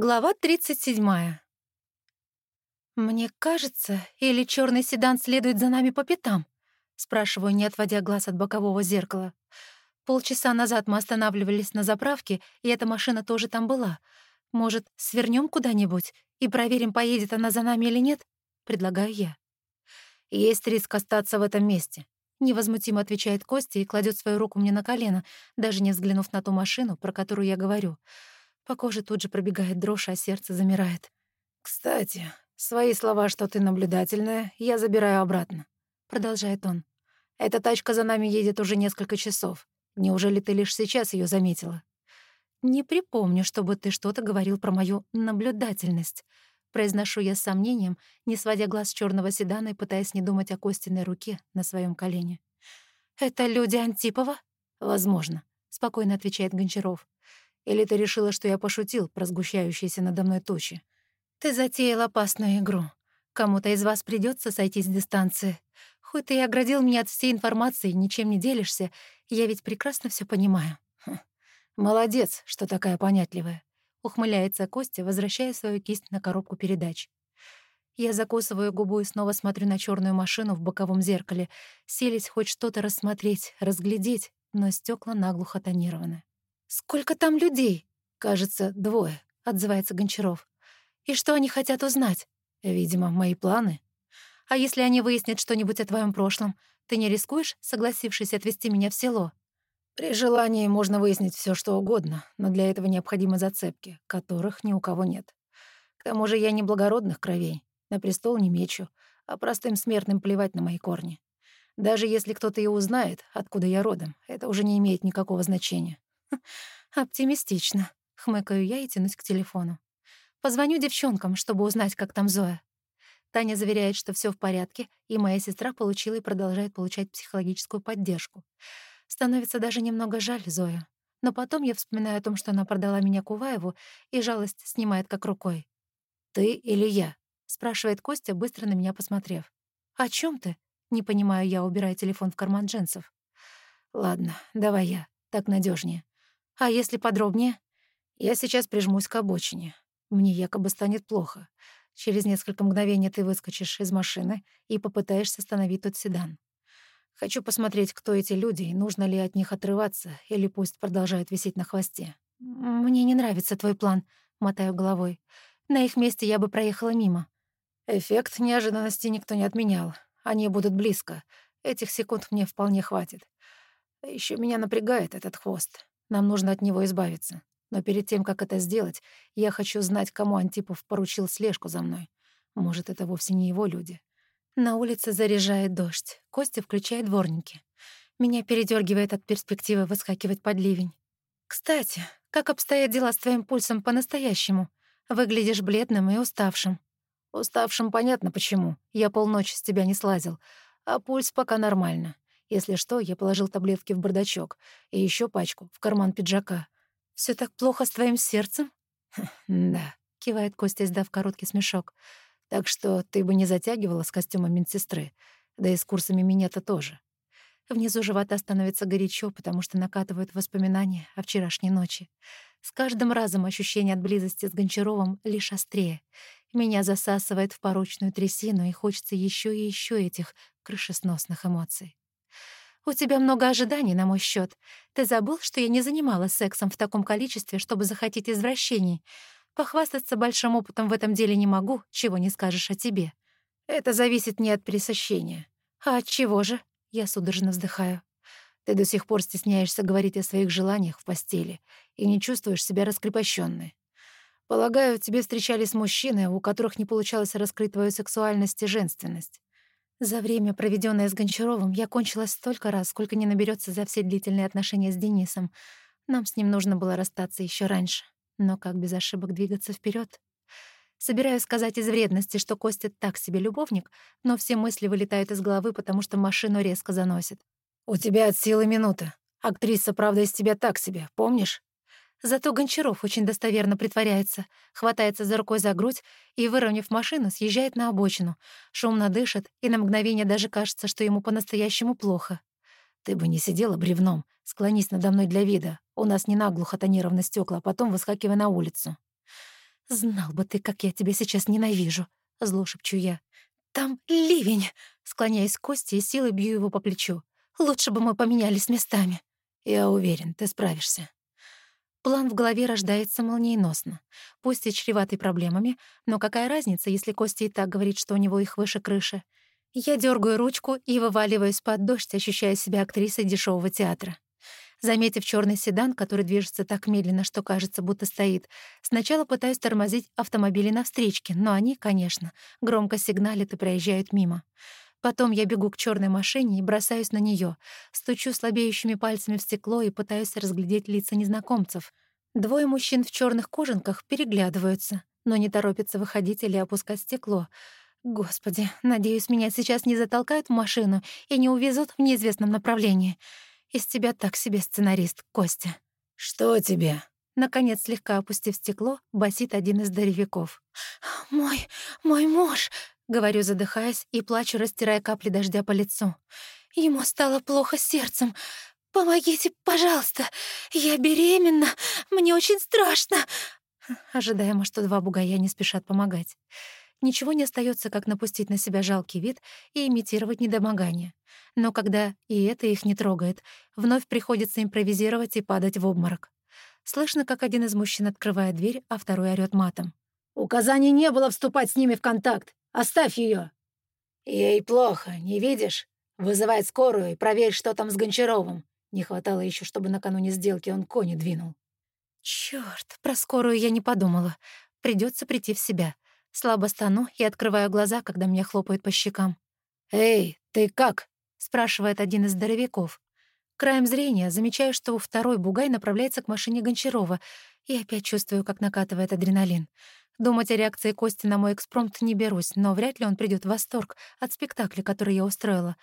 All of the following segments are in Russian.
Глава 37. «Мне кажется, или черный седан следует за нами по пятам?» — спрашиваю, не отводя глаз от бокового зеркала. Полчаса назад мы останавливались на заправке, и эта машина тоже там была. Может, свернем куда-нибудь и проверим, поедет она за нами или нет? Предлагаю я. Есть риск остаться в этом месте. Невозмутимо отвечает Костя и кладет свою руку мне на колено, даже не взглянув на ту машину, про которую я говорю — по коже тут же пробегает дрожь, а сердце замирает. «Кстати, свои слова, что ты наблюдательная, я забираю обратно», — продолжает он. «Эта тачка за нами едет уже несколько часов. Неужели ты лишь сейчас ее заметила?» «Не припомню, чтобы ты что-то говорил про мою наблюдательность», — произношу я с сомнением, не сводя глаз с черного седана и пытаясь не думать о Костиной руке на своем колене. «Это люди Антипова?» «Возможно», — спокойно отвечает Гончаров. Или ты решила, что я пошутил про сгущающиеся надо мной тучи? Ты затеял опасную игру. Кому-то из вас придется сойти с дистанции. Хоть ты и оградил меня от всей информации, ничем не делишься, я ведь прекрасно все понимаю. Хм. Молодец, что такая понятливая. Ухмыляется Костя, возвращая свою кисть на коробку передач. Я закусываю губу и снова смотрю на черную машину в боковом зеркале, селись хоть что-то рассмотреть, разглядеть, но стекла наглухо тонированы. «Сколько там людей?» «Кажется, двое», — отзывается Гончаров. «И что они хотят узнать?» «Видимо, мои планы». «А если они выяснят что-нибудь о твоем прошлом, ты не рискуешь, согласившись отвезти меня в село?» «При желании можно выяснить все, что угодно, но для этого необходимы зацепки, которых ни у кого нет. К тому же я не благородных кровей, на престол не мечу, а простым смертным плевать на мои корни. Даже если кто-то и узнает, откуда я родом, это уже не имеет никакого значения. «Оптимистично», — хмыкаю я и тянусь к телефону. «Позвоню девчонкам, чтобы узнать, как там Зоя». Таня заверяет, что все в порядке, и моя сестра получила и продолжает получать психологическую поддержку. Становится даже немного жаль Зою. Но потом я вспоминаю о том, что она продала меня Куваеву, и жалость снимает как рукой. «Ты или я?» — спрашивает Костя, быстро на меня посмотрев. «О чем ты?» — не понимаю я, убирая телефон в карман джинсов. «Ладно, давай я. Так надежнее. А если подробнее? Я сейчас прижмусь к обочине. Мне якобы станет плохо. Через несколько мгновений ты выскочишь из машины и попытаешься остановить тот седан. Хочу посмотреть, кто эти люди, и нужно ли от них отрываться, или пусть продолжают висеть на хвосте. Мне не нравится твой план, мотаю головой. На их месте я бы проехала мимо. Эффект неожиданности никто не отменял. Они будут близко. Этих секунд мне вполне хватит. Еще меня напрягает этот хвост. Нам нужно от него избавиться. Но перед тем, как это сделать, я хочу знать, кому Антипов поручил слежку за мной. Может, это вовсе не его люди. На улице заряжает дождь. Костя включает дворники. Меня передергивает от перспективы выскакивать под ливень. «Кстати, как обстоят дела с твоим пульсом по-настоящему? Выглядишь бледным и уставшим». «Уставшим понятно почему. Я полночи с тебя не слазил. А пульс пока нормально. Если что, я положил таблетки в бардачок и еще пачку в карман пиджака. Все так плохо с твоим сердцем?» «Да», — кивает Костя, издав короткий смешок. «Так что ты бы не затягивала с костюмом медсестры, да и с курсами минета тоже». Внизу живота становится горячо, потому что накатывают воспоминания о вчерашней ночи. С каждым разом ощущение от близости с Гончаровым лишь острее. Меня засасывает в порочную трясину, и хочется еще и еще этих крышесносных эмоций. «У тебя много ожиданий на мой счет. Ты забыл, что я не занималась сексом в таком количестве, чтобы захотеть извращений? Похвастаться большим опытом в этом деле не могу, чего не скажешь о тебе. Это зависит не от пресыщения. А от чего же?» Я судорожно вздыхаю. Ты до сих пор стесняешься говорить о своих желаниях в постели и не чувствуешь себя раскрепощенной. Полагаю, тебе встречались мужчины, у которых не получалось раскрыть твою сексуальность и женственность. За время, проведенное с Гончаровым, я кончилась столько раз, сколько не наберется за все длительные отношения с Денисом. Нам с ним нужно было расстаться еще раньше. Но как без ошибок двигаться вперед? Собираюсь сказать из вредности, что Костя так себе любовник, но все мысли вылетают из головы, потому что машину резко заносит. «У тебя от силы минута. Актриса, правда, из тебя так себе, помнишь?» Зато Гончаров очень достоверно притворяется, хватается за рукой за грудь и, выровняв машину, съезжает на обочину, шумно дышит, и на мгновение даже кажется, что ему по-настоящему плохо. «Ты бы не сидела бревном. Склонись надо мной для вида. У нас не наглухо тонированы стекла, а потом выскакивай на улицу». «Знал бы ты, как я тебя сейчас ненавижу», — зло шепчу я. «Там ливень!» — склоняясь к Косте и силой бью его по плечу. «Лучше бы мы поменялись местами». «Я уверен, ты справишься». План в голове рождается молниеносно. Пусть и чреватый проблемами, но какая разница, если Костя и так говорит, что у него их выше крыши? Я дергаю ручку и вываливаюсь под дождь, ощущая себя актрисой дешевого театра. Заметив черный седан, который движется так медленно, что кажется, будто стоит, сначала пытаюсь тормозить автомобили на встречке, но они, конечно, громко сигналят и проезжают мимо. Потом я бегу к черной машине и бросаюсь на нее, стучу слабеющими пальцами в стекло и пытаюсь разглядеть лица незнакомцев. Двое мужчин в черных кожанках переглядываются, но не торопятся выходить или опускать стекло. Господи, надеюсь, меня сейчас не затолкают в машину и не увезут в неизвестном направлении. Из тебя так себе сценарист, Костя. «Что тебе?» Наконец, слегка опустив стекло, басит один из доревиков. «Мой... мой муж...» Говорю, задыхаясь, и плачу, растирая капли дождя по лицу. Ему стало плохо сердцем. Помогите, пожалуйста. Я беременна. Мне очень страшно. Ожидаемо, что два бугая не спешат помогать. Ничего не остается, как напустить на себя жалкий вид и имитировать недомогание. Но когда и это их не трогает, вновь приходится импровизировать и падать в обморок. Слышно, как один из мужчин открывает дверь, а второй орёт матом. «Указаний не было вступать с ними в контакт. Оставь ее. Ей плохо, не видишь? Вызывай скорую и проверь, что там с Гончаровым. Не хватало еще, чтобы накануне сделки он кони двинул. Черт, про скорую я не подумала. Придется прийти в себя. Слабо стану и открываю глаза, когда меня хлопают по щекам. «Эй, ты как?» — спрашивает один из здоровяков. Краем зрения замечаю, что второй бугай направляется к машине Гончарова, и опять чувствую, как накатывает адреналин. Думать о реакции Кости на мой экспромт не берусь, но вряд ли он придет в восторг от спектакля, который я устроила.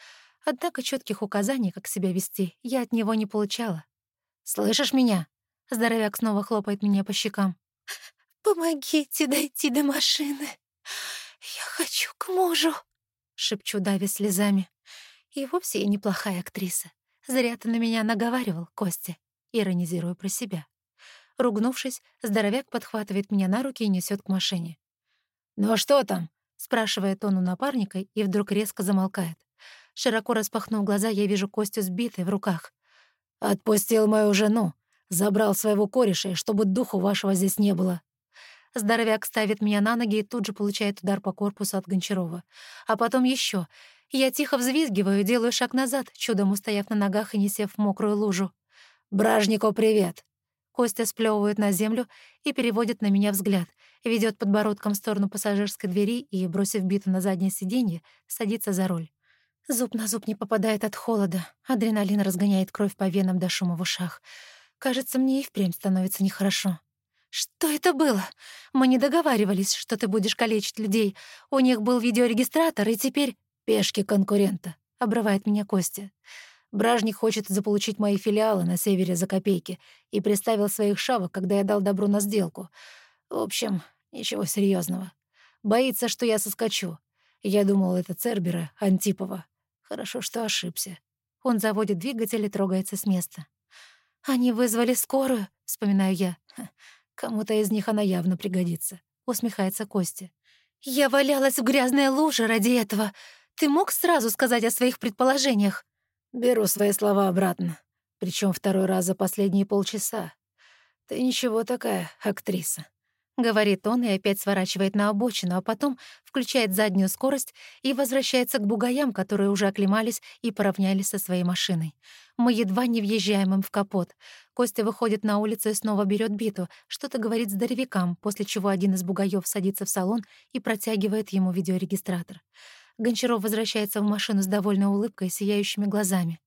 Однако четких указаний, как себя вести, я от него не получала. «Слышишь меня?» Здоровяк снова хлопает меня по щекам. «Помогите дойти до машины. Я хочу к мужу», — шепчу, давя слезами. И вовсе я неплохая актриса. Зря ты на меня наговаривал, Костя. Иронизирую про себя. Ругнувшись, здоровяк подхватывает меня на руки и несет к машине. «Ну а что там?» — спрашивает он у напарника и вдруг резко замолкает. Широко распахнув глаза, я вижу Костю сбитой в руках. «Отпустил мою жену. Забрал своего кореша, чтобы духу вашего здесь не было». Здоровяк ставит меня на ноги и тут же получает удар по корпусу от Гончарова. А потом еще. Я тихо взвизгиваю, делаю шаг назад, чудом устояв на ногах и не сев в мокрую лужу. «Бражнику привет!» Костя сплёвывает на землю и переводит на меня взгляд, ведет подбородком в сторону пассажирской двери и, бросив биту на заднее сиденье, садится за руль. Зуб на зуб не попадает от холода, адреналин разгоняет кровь по венам до шума в ушах. Кажется, мне и впрямь становится нехорошо. «Что это было? Мы не договаривались, что ты будешь калечить людей. У них был видеорегистратор, и теперь...» «Пешки конкурента», — обрывает меня Костя. Бражник хочет заполучить мои филиалы на севере за копейки и приставил своих шавок, когда я дал добро на сделку. В общем, ничего серьезного. Боится, что я соскочу. Я думал, это Цербера, Антипова. Хорошо, что ошибся. Он заводит двигатель и трогается с места. «Они вызвали скорую», — вспоминаю я. «Кому-то из них она явно пригодится», — усмехается Костя. «Я валялась в грязной луже ради этого. Ты мог сразу сказать о своих предположениях?» Беру свои слова обратно. Причем второй раз за последние полчаса. Ты ничего такая, актриса. Говорит он и опять сворачивает на обочину, а потом включает заднюю скорость и возвращается к бугаям, которые уже оклемались и поравнялись со своей машиной. Мы едва не въезжаем им в капот. Костя выходит на улицу и снова берет биту, что-то говорит здоровякам, после чего один из бугаев садится в салон и протягивает ему видеорегистратор. Гончаров возвращается в машину с довольной улыбкой и сияющими глазами.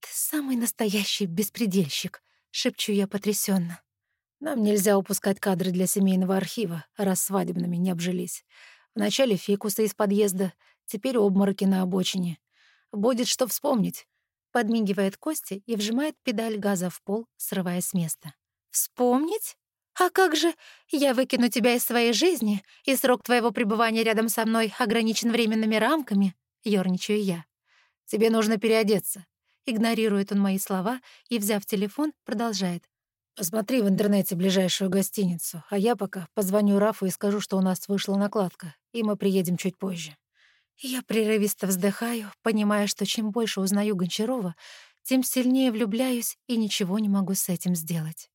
«Ты самый настоящий беспредельщик», — шепчу я потрясенно. «Нам нельзя упускать кадры для семейного архива, раз свадебными не обжились. Вначале фикусы из подъезда, теперь обмороки на обочине. Будет что вспомнить», — подмигивает Костя и вжимает педаль газа в пол, срывая с места. «Вспомнить? «А как же я выкину тебя из своей жизни, и срок твоего пребывания рядом со мной ограничен временными рамками?» — ёрничаю я. «Тебе нужно переодеться». Игнорирует он мои слова и, взяв телефон, продолжает. Посмотри в интернете ближайшую гостиницу, а я пока позвоню Рафу и скажу, что у нас вышла накладка, и мы приедем чуть позже. Я прерывисто вздыхаю, понимая, что чем больше узнаю Гончарова, тем сильнее влюбляюсь и ничего не могу с этим сделать.